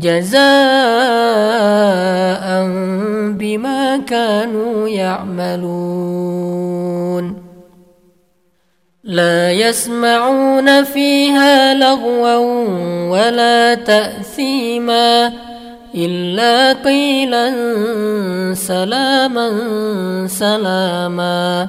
جزاء بما كانوا يعملون. لا يسمعون فيها لغوا ولا تأثيما إلا قيلا سلاما سلاما.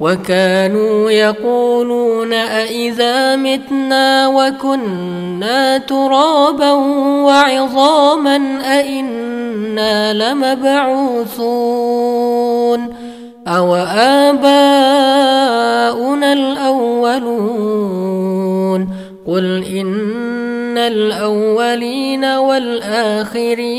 وكانوا يقولون أإذا متنا وكنا ترابا وعظاما أإنا لمبعوثون أو آباؤنا الأولون قل إن الأولين والآخرين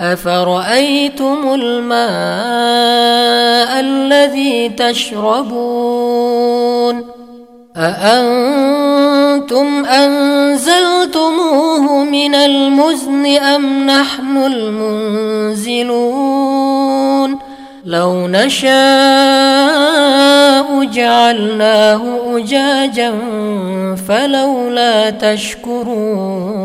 أفرأيتم الماء الذي تشربون؟ أأنتم أنزلتموه من المزن أم نحن المنزلون؟ لو نشاء جعلناه أجاجا فلولا تشكرون.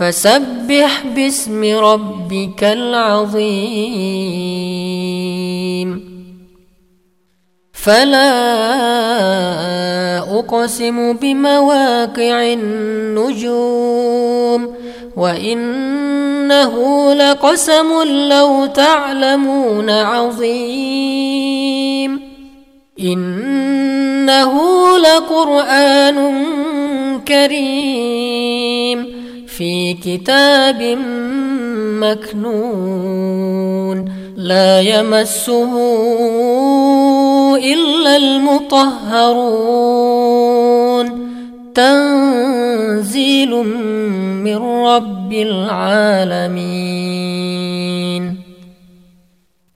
فسبح باسم ربك العظيم. فلا أقسم بمواقع النجوم وإنه لقسم لو تعلمون عظيم. إنه لقرآن كريم. في كتاب مكنون لا يمسه إلا المطهرون. تنزيل من رب العالمين.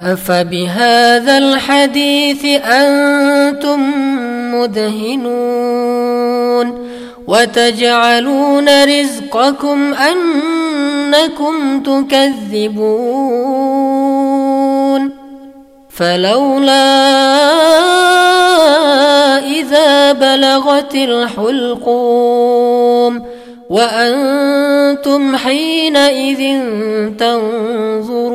أفبهذا الحديث أنتم مدهنون. وتجعلون رزقكم أنكم تكذبون فلولا إذا بلغت الحلقوم وأنتم حينئذ تنظرون